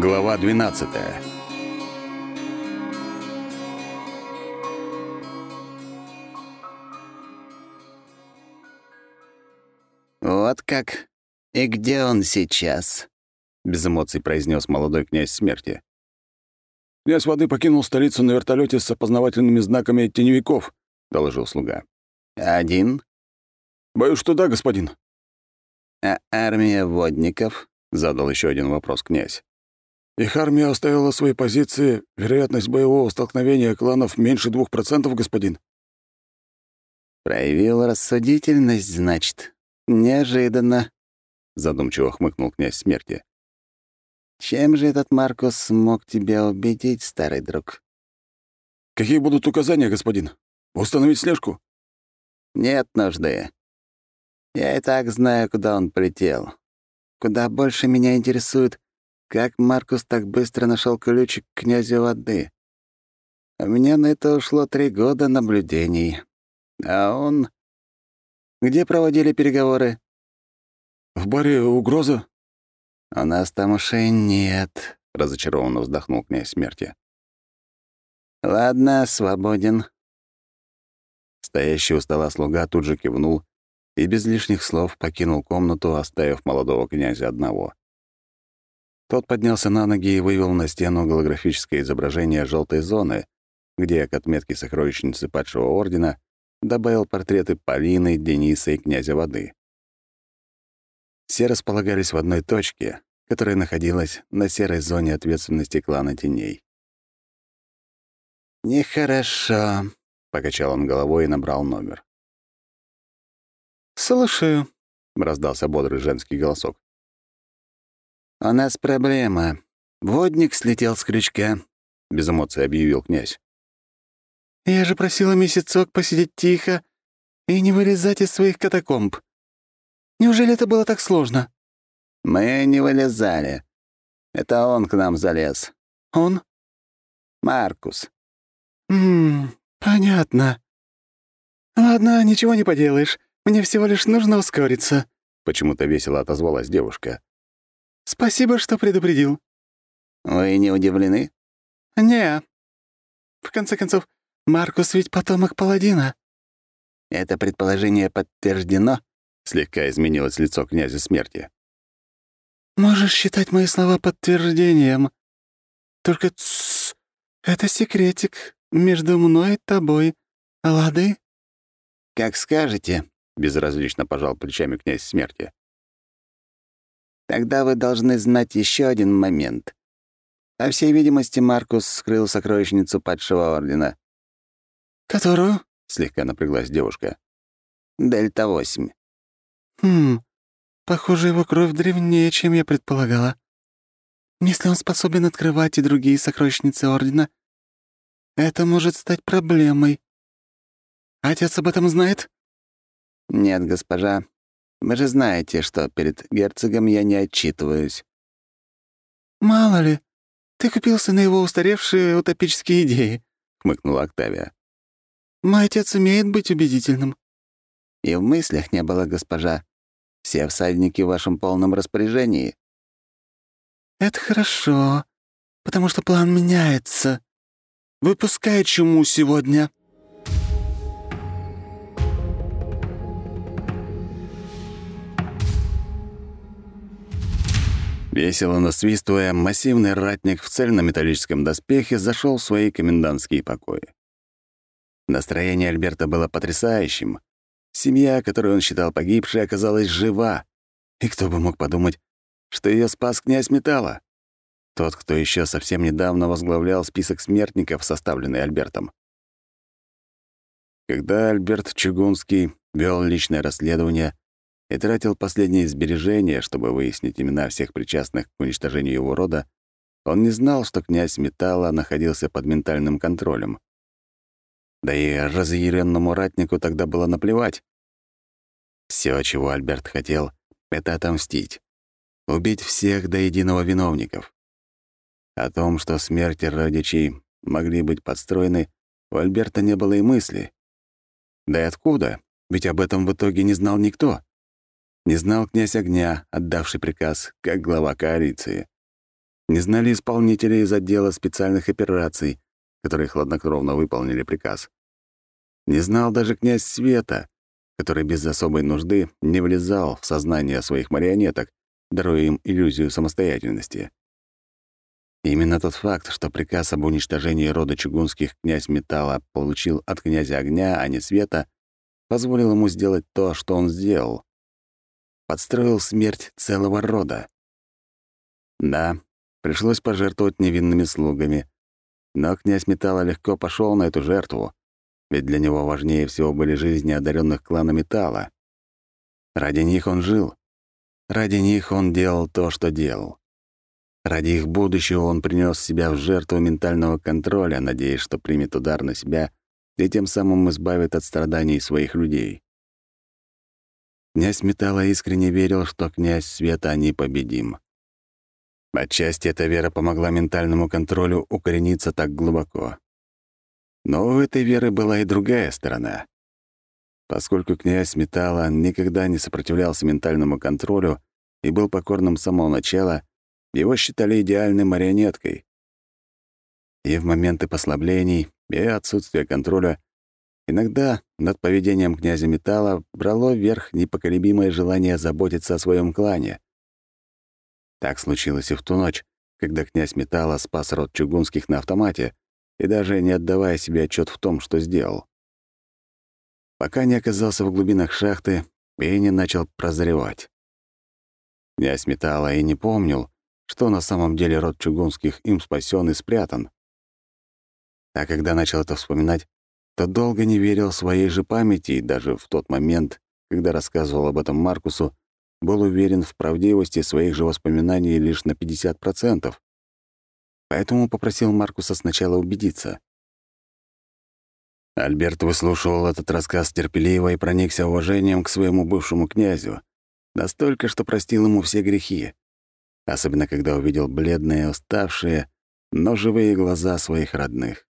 Глава 12 «Вот как? И где он сейчас?» — без эмоций произнес молодой князь смерти. «Князь воды покинул столицу на вертолете с опознавательными знаками теневиков», — доложил слуга. «Один?» «Боюсь, что да, господин». «А армия водников?» — задал еще один вопрос князь. Их армия оставила свои позиции. Вероятность боевого столкновения кланов меньше двух процентов, господин. Проявил рассудительность, значит. Неожиданно. Задумчиво хмыкнул князь смерти. Чем же этот Маркус смог тебя убедить, старый друг? Какие будут указания, господин? Установить слежку? Нет нужды. Я и так знаю, куда он полетел. Куда больше меня интересует, как Маркус так быстро нашел ключик к князю воды? У меня на это ушло три года наблюдений. А он... Где проводили переговоры? В баре «Угроза». «У нас там ушей нет», — разочарованно вздохнул князь смерти. «Ладно, свободен». Стоящий у стола слуга тут же кивнул и без лишних слов покинул комнату, оставив молодого князя одного. Тот поднялся на ноги и вывел на стену голографическое изображение желтой зоны, где к отметке сокровищницы падшего ордена добавил портреты Полины, Дениса и князя воды. Все располагались в одной точке, которая находилась на серой зоне ответственности клана теней. «Нехорошо», — покачал он головой и набрал номер. «Слушаю», — раздался бодрый женский голосок. «У нас проблема. Водник слетел с крючка», — без эмоций объявил князь. «Я же просила месяцок посидеть тихо и не вылезать из своих катакомб. Неужели это было так сложно?» «Мы не вылезали. Это он к нам залез». «Он?» «Маркус». «Ммм, понятно. Ладно, ничего не поделаешь. Мне всего лишь нужно ускориться», — почему-то весело отозвалась девушка. Спасибо, что предупредил. Вы не удивлены? Не. В конце концов, Маркус ведь потомок паладина. Это предположение подтверждено? Слегка изменилось лицо князя смерти. Можешь считать мои слова подтверждением. Только тссс, это секретик между мной и тобой. Лады? Как скажете, безразлично пожал плечами князь смерти. Тогда вы должны знать еще один момент. По всей видимости, Маркус скрыл сокровищницу падшего ордена. «Которую?» — слегка напряглась девушка. «Дельта-8». «Хм, похоже, его кровь древнее, чем я предполагала. Если он способен открывать и другие сокровищницы Ордена, это может стать проблемой. Отец об этом знает?» «Нет, госпожа, вы же знаете, что перед герцогом я не отчитываюсь». «Мало ли, ты купился на его устаревшие утопические идеи», — хмыкнула Октавия. «Мой отец умеет быть убедительным». «И в мыслях не было, госпожа. Все всадники в вашем полном распоряжении». «Это хорошо, потому что план меняется. Выпускай чуму сегодня». Весело насвистывая, массивный ратник в цельнометаллическом доспехе зашел в свои комендантские покои. Настроение Альберта было потрясающим. Семья, которую он считал погибшей, оказалась жива. И кто бы мог подумать, что ее спас князь Металла? Тот, кто еще совсем недавно возглавлял список смертников, составленный Альбертом. Когда Альберт Чугунский вел личное расследование, и тратил последние сбережения, чтобы выяснить имена всех причастных к уничтожению его рода, он не знал, что князь Металла находился под ментальным контролем. Да и разъяренному ратнику тогда было наплевать. Все, чего Альберт хотел, — это отомстить. Убить всех до единого виновников. О том, что смерти родичей могли быть подстроены, у Альберта не было и мысли. Да и откуда? Ведь об этом в итоге не знал никто. Не знал князь огня, отдавший приказ, как глава коалиции. Не знали исполнители из отдела специальных операций, которые хладнокровно выполнили приказ. Не знал даже князь Света, который без особой нужды не влезал в сознание своих марионеток, даруя им иллюзию самостоятельности. именно тот факт, что приказ об уничтожении рода чугунских князь Металла получил от князя Огня, а не Света, позволил ему сделать то, что он сделал. Подстроил смерть целого рода. Да, пришлось пожертвовать невинными слугами, но князь Металла легко пошел на эту жертву, ведь для него важнее всего были жизни одаренных клана Металла. Ради них он жил. Ради них он делал то, что делал. Ради их будущего он принес себя в жертву ментального контроля, надеясь, что примет удар на себя и тем самым избавит от страданий своих людей. Князь Металла искренне верил, что князь Света непобедим. Отчасти эта вера помогла ментальному контролю укорениться так глубоко. Но у этой веры была и другая сторона. Поскольку князь Металла никогда не сопротивлялся ментальному контролю и был покорным с самого начала, его считали идеальной марионеткой. И в моменты послаблений и отсутствия контроля иногда над поведением князя Металла брало вверх непоколебимое желание заботиться о своем клане. Так случилось и в ту ночь, когда князь Металла спас род Чугунских на автомате, и даже не отдавая себе отчет в том, что сделал. Пока не оказался в глубинах шахты, Пенни начал прозревать. Князь Металла и не помнил, что на самом деле род Чугунских им спасен и спрятан. А когда начал это вспоминать, то долго не верил своей же памяти, и даже в тот момент, когда рассказывал об этом Маркусу, был уверен в правдивости своих же воспоминаний лишь на 50% поэтому попросил Маркуса сначала убедиться. Альберт выслушивал этот рассказ терпеливо и проникся уважением к своему бывшему князю, настолько, что простил ему все грехи, особенно когда увидел бледные, уставшие, но живые глаза своих родных.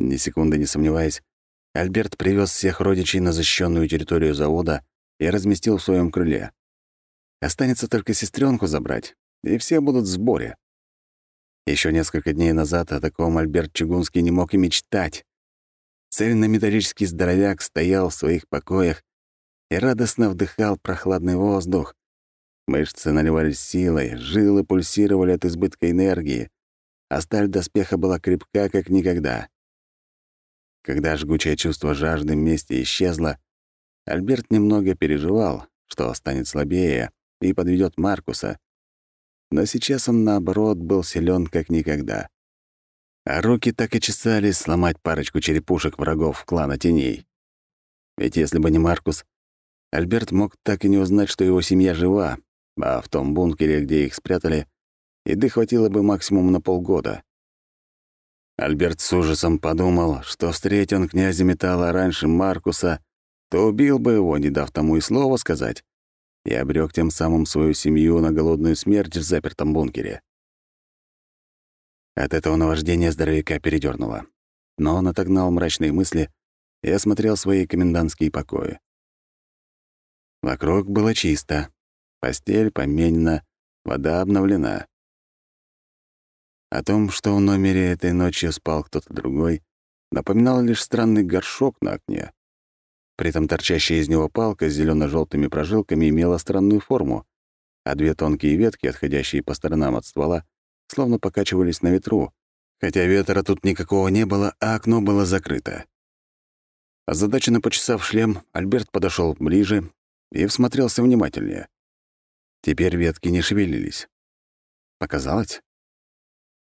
Ни секунды не сомневаясь, Альберт привез всех родичей на защищенную территорию завода и разместил в своем крыле. Останется только сестренку забрать, и все будут в сборе. Еще несколько дней назад о таком Альберт Чугунский не мог и мечтать. Цельнометаллический здоровяк стоял в своих покоях и радостно вдыхал прохладный воздух. Мышцы наливались силой, жилы пульсировали от избытка энергии, а сталь доспеха была крепка, как никогда. Когда жгучее чувство жажды мести исчезло, Альберт немного переживал, что станет слабее и подведет Маркуса, но сейчас он, наоборот, был силен как никогда. А руки так и чесались сломать парочку черепушек врагов клана теней. Ведь если бы не Маркус, Альберт мог так и не узнать, что его семья жива, а в том бункере, где их спрятали, еды хватило бы максимум на полгода. Альберт с ужасом подумал, что встреть он князя Металла раньше Маркуса, то убил бы его, не дав тому и слова сказать и обрек тем самым свою семью на голодную смерть в запертом бункере. От этого наваждения здоровяка передёрнуло. Но он отогнал мрачные мысли и осмотрел свои комендантские покои. Вокруг было чисто. Постель поменена, вода обновлена. О том, что в номере этой ночью спал кто-то другой, напоминал лишь странный горшок на окне. При этом торчащая из него палка с зелено желтыми прожилками имела странную форму, а две тонкие ветки, отходящие по сторонам от ствола, словно покачивались на ветру, хотя ветра тут никакого не было, а окно было закрыто. Озадаченно почесав шлем, Альберт подошел ближе и всмотрелся внимательнее. Теперь ветки не шевелились. Показалось?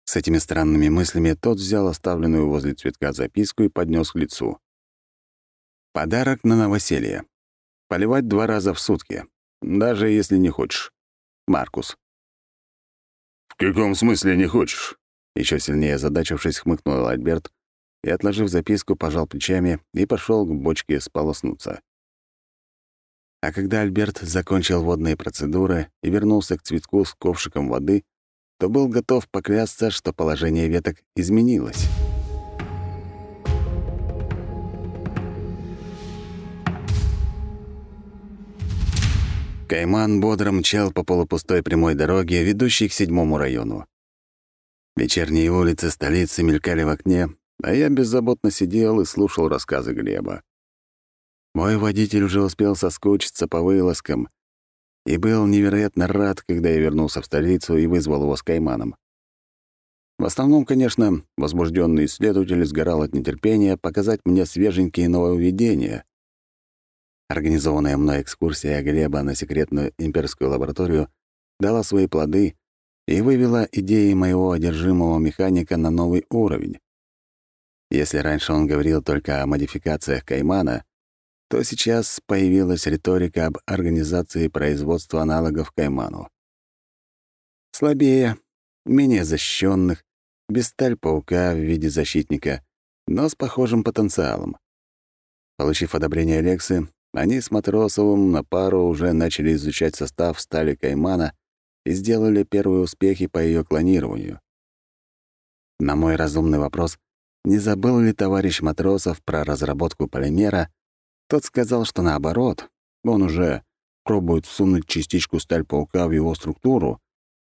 С этими странными мыслями тот взял оставленную возле цветка записку и поднес к лицу. Подарок на новоселье. Поливать два раза в сутки, даже если не хочешь. Маркус. «В каком смысле не хочешь?» Еще сильнее озадачившись, хмыкнул Альберт и, отложив записку, пожал плечами и пошел к бочке сполоснуться. А когда Альберт закончил водные процедуры и вернулся к цветку с ковшиком воды, то был готов поклясться, что положение веток изменилось. Кайман бодро мчал по полупустой прямой дороге, ведущей к седьмому району. Вечерние улицы столицы мелькали в окне, а я беззаботно сидел и слушал рассказы Глеба. Мой водитель уже успел соскучиться по вылазкам и был невероятно рад, когда я вернулся в столицу и вызвал его с Кайманом. В основном, конечно, возбужденный исследователь сгорал от нетерпения показать мне свеженькие нововведения. Организованная мной экскурсия Глеба на секретную имперскую лабораторию дала свои плоды и вывела идеи моего одержимого механика на новый уровень. Если раньше он говорил только о модификациях Каймана, то сейчас появилась риторика об организации производства аналогов Кайману. Слабее, менее защищенных, без сталь паука в виде защитника, но с похожим потенциалом. Получив одобрение Лексы, они с Матросовым на пару уже начали изучать состав стали Каймана и сделали первые успехи по ее клонированию. На мой разумный вопрос, не забыл ли товарищ Матросов про разработку полимера, тот сказал, что наоборот, он уже пробует всунуть частичку сталь паука в его структуру,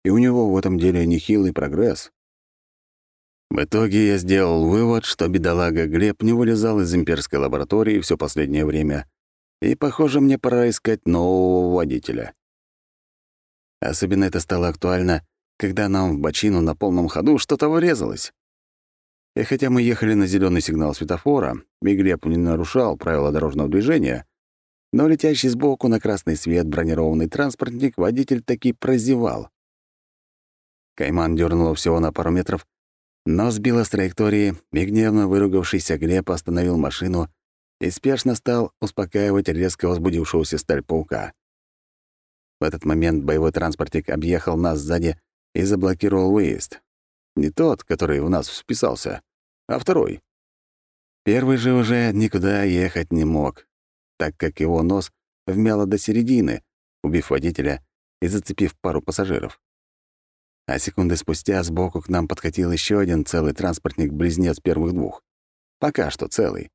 и у него в этом деле нехилый прогресс. В итоге я сделал вывод, что бедолага Глеб не вылезал из имперской лаборатории все последнее время, и, похоже, мне пора искать нового водителя. Особенно это стало актуально, когда нам в бочину на полном ходу что-то врезалось. И хотя мы ехали на зеленый сигнал светофора, и Глеб не нарушал правила дорожного движения, но летящий сбоку на красный свет бронированный транспортник водитель таки прозевал. Кайман дернуло всего на пару метров, но сбила с траектории, и гневно выругавшийся Глеб остановил машину и спешно стал успокаивать резко возбудившегося сталь паука. В этот момент боевой транспортик объехал нас сзади и заблокировал выезд. Не тот, который у нас вписался, а второй. Первый же уже никуда ехать не мог, так как его нос вмяло до середины, убив водителя и зацепив пару пассажиров. А секунды спустя сбоку к нам подкатил еще один целый транспортник-близнец первых двух. Пока что целый.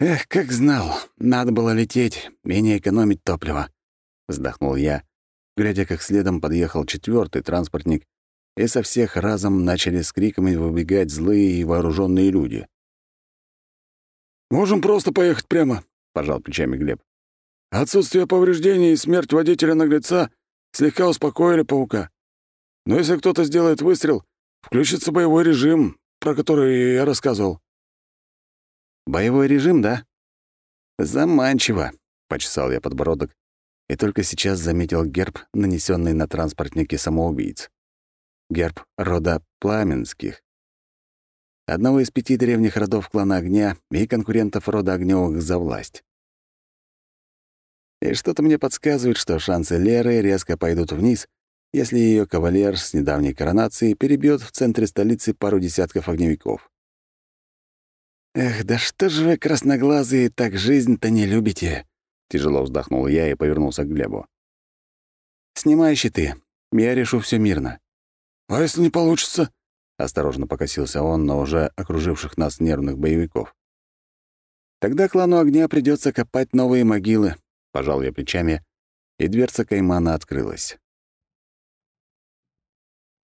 «Эх, как знал, надо было лететь не экономить топливо», — вздохнул я, глядя, как следом подъехал четвертый транспортник, и со всех разом начали с криками выбегать злые и вооруженные люди. «Можем просто поехать прямо», — пожал плечами Глеб. «Отсутствие повреждений и смерть водителя-наглеца слегка успокоили паука. Но если кто-то сделает выстрел, включится боевой режим, про который я рассказывал». «Боевой режим, да?» «Заманчиво», — почесал я подбородок, и только сейчас заметил герб, нанесенный на транспортнике самоубийц. Герб рода Пламенских. Одного из пяти древних родов клана Огня и конкурентов рода Огнёвых за власть. И что-то мне подсказывает, что шансы Леры резко пойдут вниз — если ее кавалер с недавней коронацией перебьет в центре столицы пару десятков огневиков. «Эх, да что же вы, красноглазые, так жизнь-то не любите?» Тяжело вздохнул я и повернулся к Глебу. «Снимай щиты, я решу все мирно». «А если не получится?» — осторожно покосился он на уже окруживших нас нервных боевиков. «Тогда клану огня придется копать новые могилы», — пожал я плечами, и дверца каймана открылась.